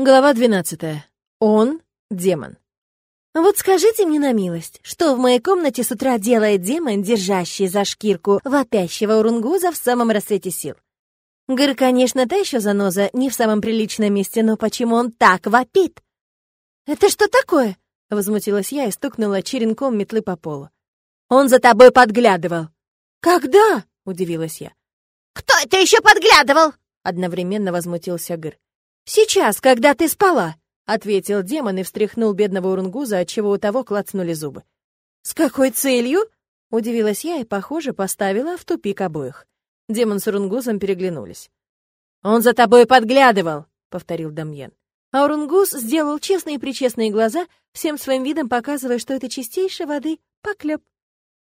Глава 12. Он — демон. Вот скажите мне на милость, что в моей комнате с утра делает демон, держащий за шкирку вопящего урунгуза в самом рассвете сил? Гыр, конечно, та еще заноза, не в самом приличном месте, но почему он так вопит? «Это что такое?» — возмутилась я и стукнула черенком метлы по полу. «Он за тобой подглядывал». «Когда?» — удивилась я. «Кто это еще подглядывал?» — одновременно возмутился Гыр. «Сейчас, когда ты спала», — ответил демон и встряхнул бедного Урунгуза, отчего у того клацнули зубы. «С какой целью?» — удивилась я и, похоже, поставила в тупик обоих. Демон с Урунгузом переглянулись. «Он за тобой подглядывал», — повторил Дамьен. А Урунгуз сделал честные-причестные глаза, всем своим видом показывая, что это чистейшей воды поклеп.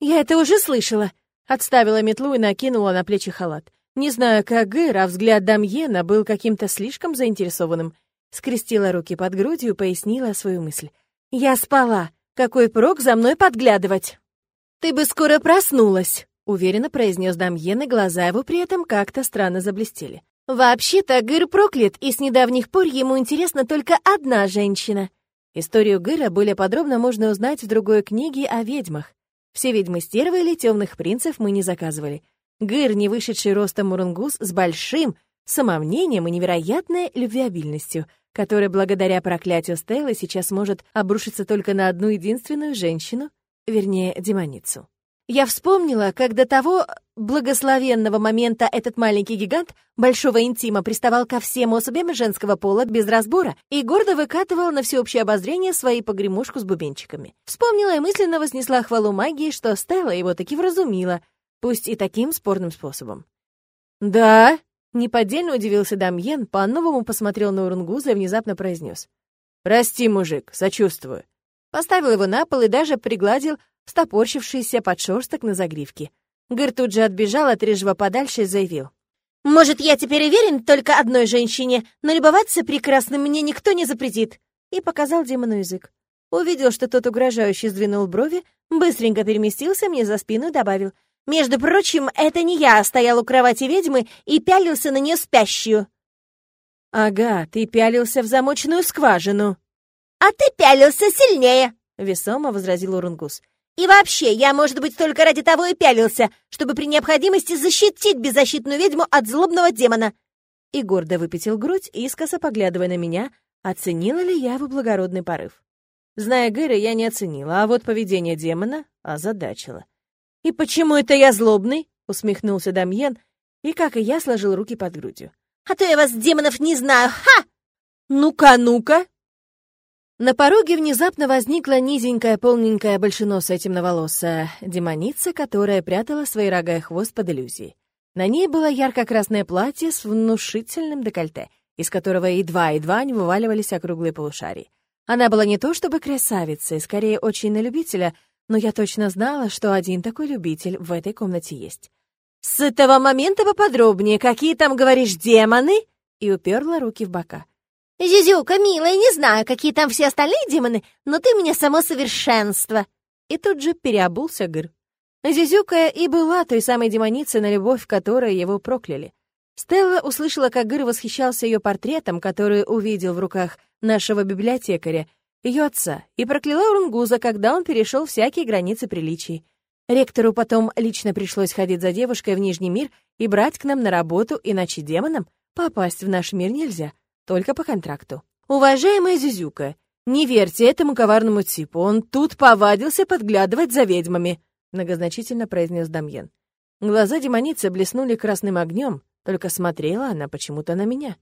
«Я это уже слышала», — отставила метлу и накинула на плечи халат. Не знаю, как Гэр, а взгляд Дамьена был каким-то слишком заинтересованным. Скрестила руки под грудью и пояснила свою мысль. «Я спала. Какой прок за мной подглядывать?» «Ты бы скоро проснулась», — уверенно произнес Дамьен, и глаза его при этом как-то странно заблестели. «Вообще-то Гыр проклят, и с недавних пор ему интересна только одна женщина». Историю Гыра более подробно можно узнать в другой книге о ведьмах. Все ведьмы стервы или темных принцев мы не заказывали — Гыр, не вышедший ростом Мурунгус, с большим самомнением и невероятной любвеобильностью, которая благодаря проклятию Стеллы сейчас может обрушиться только на одну единственную женщину, вернее, демоницу. Я вспомнила, как до того благословенного момента этот маленький гигант большого интима приставал ко всем особям женского пола без разбора и гордо выкатывал на всеобщее обозрение свои погремушку с бубенчиками. Вспомнила и мысленно вознесла хвалу магии, что Стелла его таки вразумила — пусть и таким спорным способом. «Да?» — неподдельно удивился Дамьен, по-новому посмотрел на Урунгуза и внезапно произнес. «Прости, мужик, сочувствую». Поставил его на пол и даже пригладил стопорщившийся подшерсток на загривке. Гыр тут же отбежал от рыжего подальше и заявил. «Может, я теперь и верен только одной женщине, но любоваться прекрасным мне никто не запретит!» И показал демону язык. Увидел, что тот угрожающе сдвинул брови, быстренько переместился мне за спину и добавил. Между прочим, это не я стоял у кровати ведьмы и пялился на нее спящую. Ага, ты пялился в замочную скважину. А ты пялился сильнее, весомо возразил Урунгус. И вообще, я, может быть, только ради того и пялился, чтобы при необходимости защитить беззащитную ведьму от злобного демона. И гордо выпятил грудь, искоса поглядывая на меня, оценила ли я его благородный порыв. Зная Гэри, я не оценила, а вот поведение демона озадачило. «И почему это я злобный?» — усмехнулся Дамьен, и, как и я, сложил руки под грудью. «А то я вас, демонов, не знаю! Ха!» «Ну-ка, ну-ка!» На пороге внезапно возникла низенькая, полненькая, большеносая, темноволосая демоница, которая прятала свои рога и хвост под иллюзией. На ней было ярко-красное платье с внушительным декольте, из которого едва-едва не вываливались округлые полушарии. Она была не то чтобы красавицей, скорее очень на любителя — но я точно знала, что один такой любитель в этой комнате есть. «С этого момента поподробнее, какие там, говоришь, демоны?» И уперла руки в бока. «Зюзюка, милая, не знаю, какие там все остальные демоны, но ты мне само совершенство!» И тут же переобулся Гыр. Зюзюка и была той самой демоницей, на любовь которой его прокляли. Стелла услышала, как Гыр восхищался ее портретом, который увидел в руках нашего библиотекаря, ее отца, и прокляла Урунгуза, когда он перешел всякие границы приличий. Ректору потом лично пришлось ходить за девушкой в Нижний мир и брать к нам на работу, иначе демонам попасть в наш мир нельзя, только по контракту. Уважаемая Зюзюка, не верьте этому коварному типу, он тут повадился подглядывать за ведьмами, многозначительно произнес Дамьен. Глаза демоницы блеснули красным огнем, только смотрела она почему-то на меня.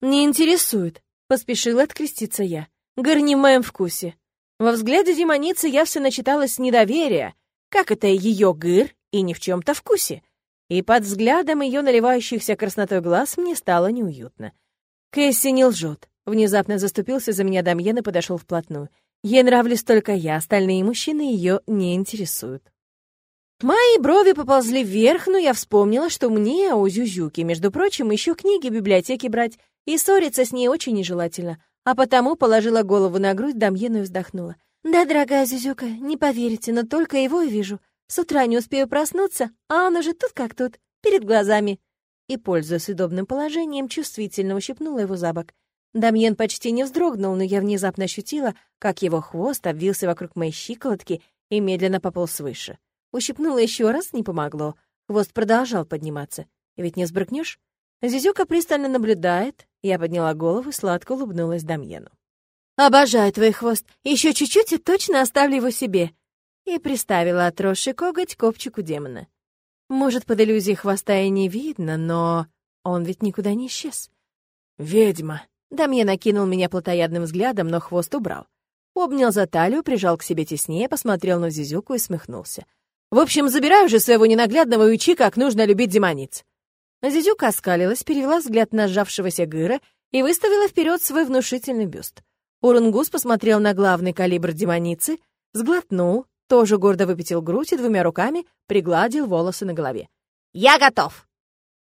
«Не интересует», — поспешила откреститься я. Гор не в моем вкусе. Во взгляде демоницы явственно начиталось недоверие, как это ее гыр и ни в чем-то вкусе. И под взглядом ее наливающихся краснотой глаз мне стало неуютно. Кэсси не лжет. Внезапно заступился за меня Дамьен и подошел вплотную. Ей нравлюсь только я, остальные мужчины ее не интересуют. Мои брови поползли вверх, но я вспомнила, что мне, у Зюзюки, между прочим, еще книги в библиотеке брать, и ссориться с ней очень нежелательно а потому положила голову на грудь Дамьену и вздохнула. «Да, дорогая Зюзюка, не поверите, но только его и вижу. С утра не успею проснуться, а он уже тут как тут, перед глазами». И, пользуясь удобным положением, чувствительно ущипнула его за бок. Дамьен почти не вздрогнул, но я внезапно ощутила, как его хвост обвился вокруг моей щиколотки и медленно пополз выше. Ущипнула еще раз, не помогло. Хвост продолжал подниматься. Ведь не сбрыкнешь? Зизюка пристально наблюдает. Я подняла голову и сладко улыбнулась Дамьену. «Обожаю твой хвост. Еще чуть-чуть и точно оставлю его себе». И приставила отросший коготь к копчику демона. Может, под иллюзией хвоста и не видно, но он ведь никуда не исчез. «Ведьма!» Дамьен накинул меня плотоядным взглядом, но хвост убрал. Обнял за талию, прижал к себе теснее, посмотрел на Зизюку и смехнулся. «В общем, забирай уже своего ненаглядного и учи, как нужно любить демониц». Зизюка оскалилась, перевела взгляд на сжавшегося Гыра и выставила вперед свой внушительный бюст. Урунгус посмотрел на главный калибр демоницы, сглотнул, тоже гордо выпятил грудь и двумя руками пригладил волосы на голове. «Я готов!»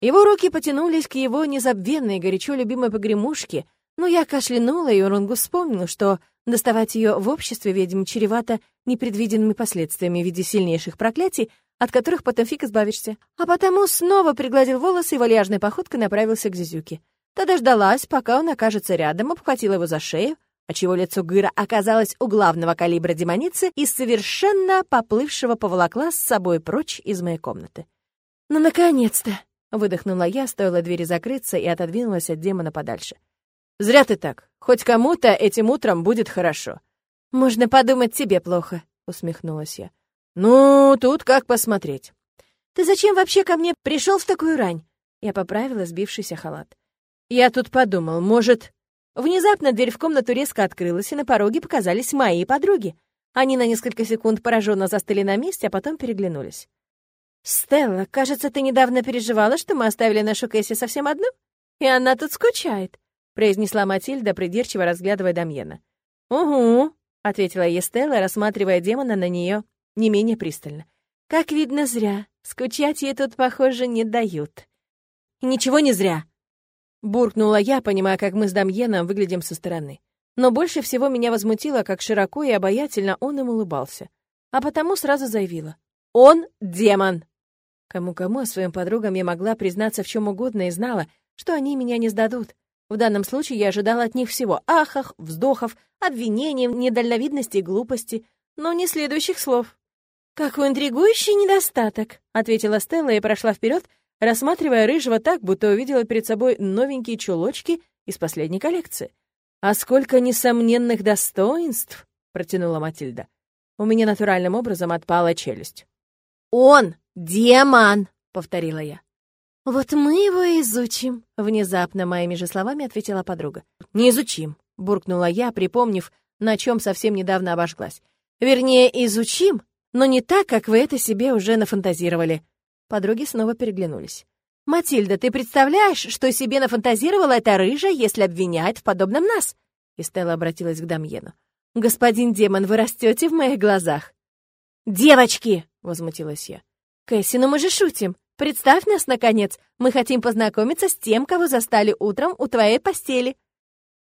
Его руки потянулись к его незабвенной, горячо любимой погремушке, но я кашлянула, и Урунгус вспомнил, что доставать ее в обществе ведьм чревато непредвиденными последствиями в виде сильнейших проклятий, от которых потом фиг избавишься. А потому снова пригладил волосы и вальяжной походкой направился к Зизюке. Та дождалась, пока он окажется рядом, обхватила его за шею, отчего лицо Гыра оказалось у главного калибра демоницы и совершенно поплывшего поволокла с собой прочь из моей комнаты. «Ну, наконец-то!» — выдохнула я, стоило двери закрыться и отодвинулась от демона подальше. «Зря ты так. Хоть кому-то этим утром будет хорошо». «Можно подумать, тебе плохо», — усмехнулась я. «Ну, тут как посмотреть». «Ты зачем вообще ко мне пришел в такую рань?» Я поправила сбившийся халат. «Я тут подумал, может...» Внезапно дверь в комнату резко открылась, и на пороге показались мои подруги. Они на несколько секунд пораженно застыли на месте, а потом переглянулись. «Стелла, кажется, ты недавно переживала, что мы оставили нашу Кэсси совсем одну? И она тут скучает», — произнесла Матильда, придирчиво разглядывая Дамьена. «Угу», — ответила ей Стелла, рассматривая демона на нее не менее пристально. «Как видно, зря. Скучать ей тут, похоже, не дают». «Ничего не зря», Буркнула я, понимая, как мы с Дамьеном выглядим со стороны. Но больше всего меня возмутило, как широко и обаятельно он им улыбался. А потому сразу заявила. «Он демон!» Кому-кому, а своим подругам я могла признаться в чем угодно и знала, что они меня не сдадут. В данном случае я ожидала от них всего ахах, вздохов, обвинений недальновидности и глупости, но не следующих слов. «Какой интригующий недостаток!» — ответила Стелла и прошла вперед, рассматривая рыжего так, будто увидела перед собой новенькие чулочки из последней коллекции. «А сколько несомненных достоинств!» — протянула Матильда. У меня натуральным образом отпала челюсть. «Он демон!» — повторила я. «Вот мы его изучим», — внезапно моими же словами ответила подруга. «Не изучим», — буркнула я, припомнив, на чем совсем недавно обожглась. «Вернее, изучим, но не так, как вы это себе уже нафантазировали. Подруги снова переглянулись. «Матильда, ты представляешь, что себе нафантазировала эта рыжая, если обвиняет в подобном нас?» И Стелла обратилась к Дамьену. «Господин демон, вы растете в моих глазах». «Девочки!» — возмутилась я. «Кэсси, ну мы же шутим. Представь нас, наконец. Мы хотим познакомиться с тем, кого застали утром у твоей постели».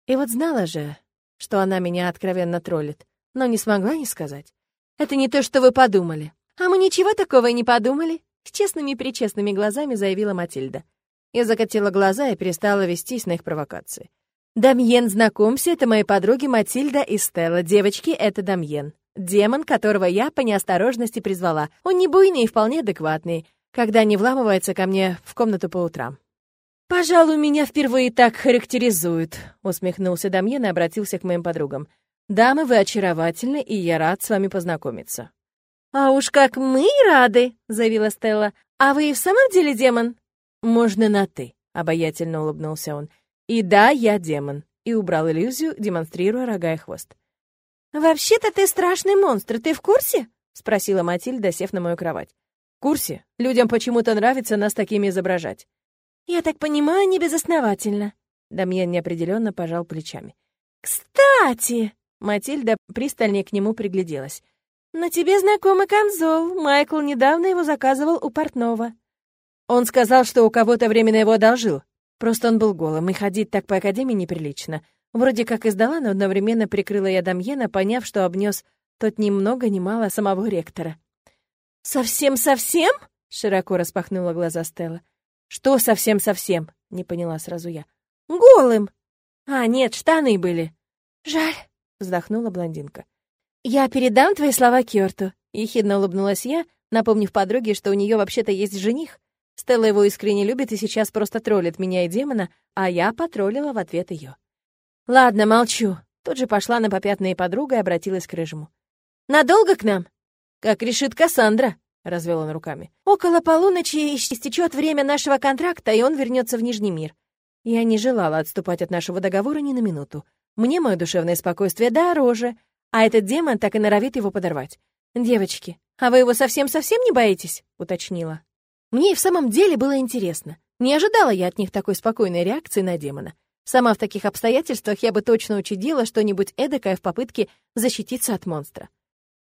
И вот знала же, что она меня откровенно троллит, но не смогла не сказать. «Это не то, что вы подумали». «А мы ничего такого и не подумали. С честными-причестными глазами заявила Матильда. Я закатила глаза и перестала вестись на их провокации. «Дамьен, знакомься, это мои подруги Матильда и Стелла. Девочки, это Дамьен. Демон, которого я по неосторожности призвала. Он не буйный и вполне адекватный, когда не вламывается ко мне в комнату по утрам». «Пожалуй, меня впервые так характеризуют», — усмехнулся Дамьен и обратился к моим подругам. «Дамы, вы очаровательны, и я рад с вами познакомиться». «А уж как мы рады!» — заявила Стелла. «А вы и в самом деле демон?» «Можно на «ты», — обаятельно улыбнулся он. «И да, я демон», — и убрал иллюзию, демонстрируя рога и хвост. «Вообще-то ты страшный монстр, ты в курсе?» — спросила Матильда, сев на мою кровать. «В курсе. Людям почему-то нравится нас такими изображать». «Я так понимаю, не безосновательно». Дамьен неопределенно пожал плечами. «Кстати!» — Матильда пристальнее к нему пригляделась. «На тебе знакомый камзол. Майкл недавно его заказывал у портного». Он сказал, что у кого-то временно его одолжил. Просто он был голым, и ходить так по академии неприлично. Вроде как издала, но одновременно прикрыла я Дамьена, поняв, что обнес тот ни много ни мало самого ректора. «Совсем-совсем?» — широко распахнула глаза Стелла. «Что совсем-совсем?» — не поняла сразу я. «Голым!» А, нет, штаны были. Жаль, вздохнула блондинка. Я передам твои слова Кёрту, ехидно улыбнулась я, напомнив подруге, что у нее вообще-то есть жених. Стелла его искренне любит и сейчас просто троллит меня и демона, а я потроллила в ответ ее. Ладно, молчу. Тут же пошла на попятные подруга и обратилась к Рыжему. Надолго к нам? Как решит Кассандра, развел он руками. Около полуночи истечет время нашего контракта, и он вернется в Нижний мир. Я не желала отступать от нашего договора ни на минуту. Мне мое душевное спокойствие дороже, а этот демон так и норовит его подорвать. «Девочки, а вы его совсем-совсем не боитесь?» — уточнила. Мне и в самом деле было интересно. Не ожидала я от них такой спокойной реакции на демона. Сама в таких обстоятельствах я бы точно учудила что-нибудь эдакое в попытке защититься от монстра.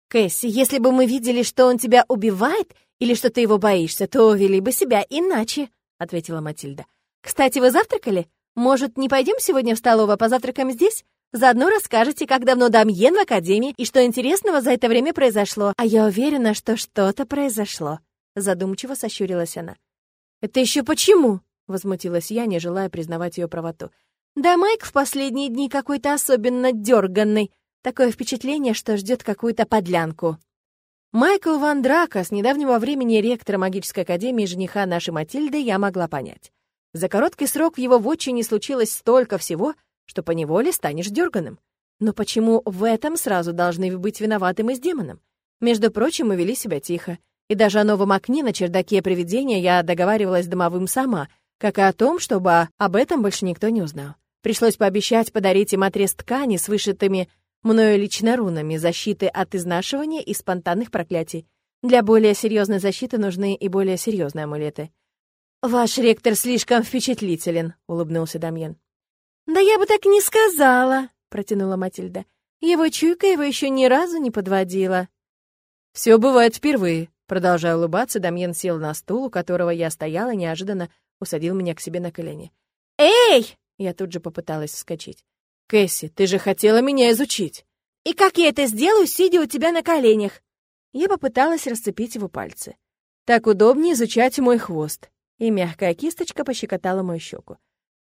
«Кэсси, если бы мы видели, что он тебя убивает или что ты его боишься, то вели бы себя иначе», — ответила Матильда. «Кстати, вы завтракали? Может, не пойдем сегодня в столовую, позавтракаем здесь? Заодно расскажете, как давно Дамьен в Академии и что интересного за это время произошло. А я уверена, что что-то произошло». Задумчиво сощурилась она. «Это еще почему?» — возмутилась я, не желая признавать ее правоту. «Да Майк в последние дни какой-то особенно дерганный. Такое впечатление, что ждет какую-то подлянку». Майкл Ван Драка, с недавнего времени ректора магической академии жениха нашей Матильды, я могла понять. За короткий срок в его вотчине случилось столько всего, что поневоле станешь дерганым. Но почему в этом сразу должны быть виноваты мы с демоном? Между прочим, мы вели себя тихо. И даже о новом окне на чердаке привидения я договаривалась с домовым сама, как и о том, чтобы об этом больше никто не узнал. Пришлось пообещать подарить им отрез ткани с вышитыми мною лично рунами защиты от изнашивания и спонтанных проклятий. Для более серьезной защиты нужны и более серьезные амулеты. «Ваш ректор слишком впечатлителен», — улыбнулся Дамьен. «Да я бы так не сказала», — протянула Матильда. «Его чуйка его еще ни разу не подводила». «Все бывает впервые», — продолжая улыбаться, Дамьен сел на стул, у которого я стояла, неожиданно усадил меня к себе на колени. «Эй!» — я тут же попыталась вскочить. «Кэсси, ты же хотела меня изучить!» «И как я это сделаю, сидя у тебя на коленях?» Я попыталась расцепить его пальцы. «Так удобнее изучать мой хвост и мягкая кисточка пощекотала мою щеку.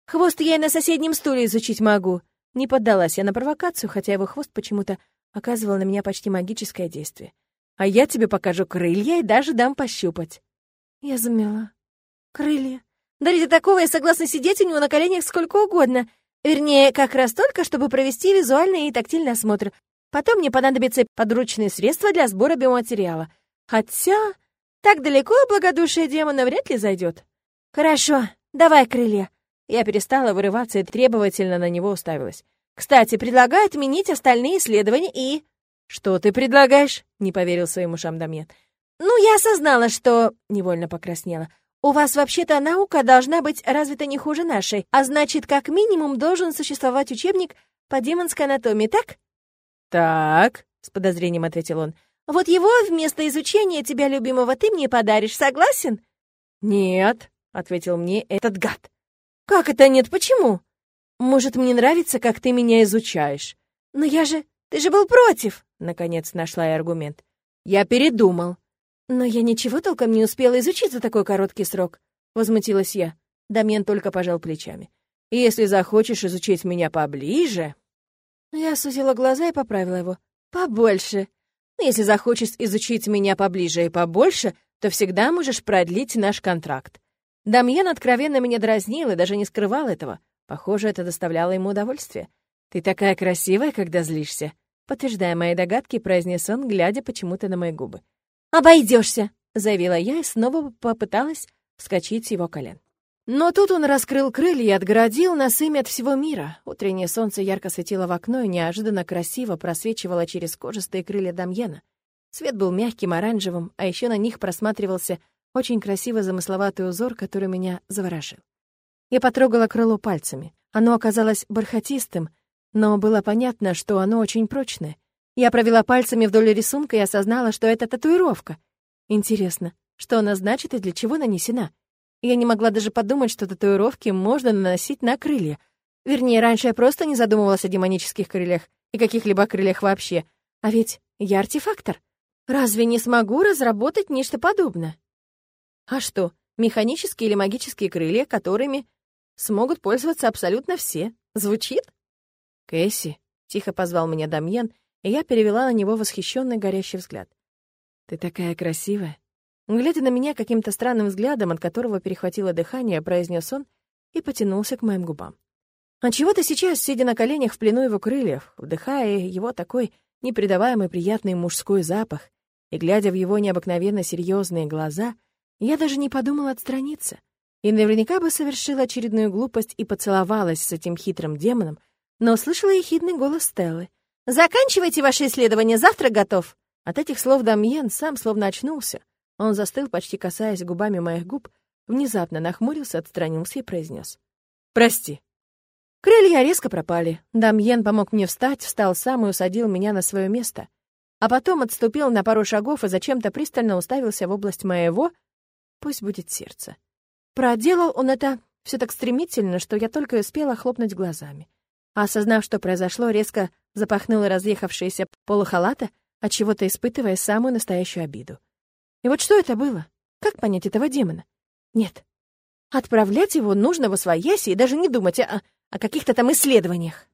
«Хвост я и на соседнем стуле изучить могу!» Не поддалась я на провокацию, хотя его хвост почему-то оказывал на меня почти магическое действие. «А я тебе покажу крылья и даже дам пощупать!» Я замела. «Крылья? Да ради такого я согласна сидеть у него на коленях сколько угодно. Вернее, как раз только, чтобы провести визуальный и тактильный осмотр. Потом мне понадобятся подручные средства для сбора биоматериала. Хотя так далеко благодушие демона вряд ли зайдет. Хорошо, давай крылья. Я перестала вырываться и требовательно на него уставилась. Кстати, предлагаю отменить остальные исследования и... Что ты предлагаешь? Не поверил своим ушам Дамьен. Ну, я осознала, что... Невольно покраснела. У вас вообще-то наука должна быть развита не хуже нашей, а значит, как минимум должен существовать учебник по демонской анатомии, так? Так, с подозрением ответил он. Вот его вместо изучения тебя любимого ты мне подаришь, согласен?» «Нет», — ответил мне этот гад. «Как это нет? Почему?» «Может, мне нравится, как ты меня изучаешь?» «Но я же... Ты же был против!» Наконец нашла я аргумент. «Я передумал». «Но я ничего толком не успела изучить за такой короткий срок», — возмутилась я. Дамьен только пожал плечами. «Если захочешь изучить меня поближе...» Я сузила глаза и поправила его. «Побольше. Но если захочешь изучить меня поближе и побольше, то всегда можешь продлить наш контракт. Дамьен откровенно меня дразнил и даже не скрывал этого. Похоже, это доставляло ему удовольствие. «Ты такая красивая, когда злишься», — подтверждая мои догадки, произнес он, глядя почему-то на мои губы. «Обойдешься», — заявила я и снова попыталась вскочить с его колен. Но тут он раскрыл крылья и отгородил нас ими от всего мира. Утреннее солнце ярко светило в окно и неожиданно красиво просвечивало через кожистые крылья Дамьена. Свет был мягким, оранжевым, а еще на них просматривался очень красивый замысловатый узор, который меня заворожил. Я потрогала крыло пальцами. Оно оказалось бархатистым, но было понятно, что оно очень прочное. Я провела пальцами вдоль рисунка и осознала, что это татуировка. Интересно, что она значит и для чего нанесена? Я не могла даже подумать, что татуировки можно наносить на крылья. Вернее, раньше я просто не задумывалась о демонических крыльях и каких-либо крыльях вообще. А ведь я артефактор. Разве не смогу разработать нечто подобное? А что, механические или магические крылья, которыми смогут пользоваться абсолютно все, Звучит? Кэсси, тихо позвал меня Дамьен, и я перевела на него восхищенный горящий взгляд. Ты такая красивая. Глядя на меня каким-то странным взглядом, от которого перехватило дыхание, произнес он и потянулся к моим губам. А чего ты сейчас, сидя на коленях в плену его крыльев, вдыхая его такой непредаваемый приятный мужской запах и глядя в его необыкновенно серьезные глаза, я даже не подумала отстраниться и наверняка бы совершила очередную глупость и поцеловалась с этим хитрым демоном, но услышала ехидный голос Стеллы. «Заканчивайте ваше исследование, завтра готов!» От этих слов Дамьен сам словно очнулся. Он застыл, почти касаясь губами моих губ, внезапно нахмурился, отстранился и произнес. «Прости». Крылья резко пропали. Дамьен помог мне встать, встал сам и усадил меня на свое место. А потом отступил на пару шагов и зачем-то пристально уставился в область моего, пусть будет сердце. Проделал он это все так стремительно, что я только успела хлопнуть глазами. А осознав, что произошло, резко запахнула разъехавшиеся полухалата, от чего то испытывая самую настоящую обиду. И вот что это было? Как понять этого демона? Нет. Отправлять его нужно во свояси и даже не думать о, о каких-то там исследованиях.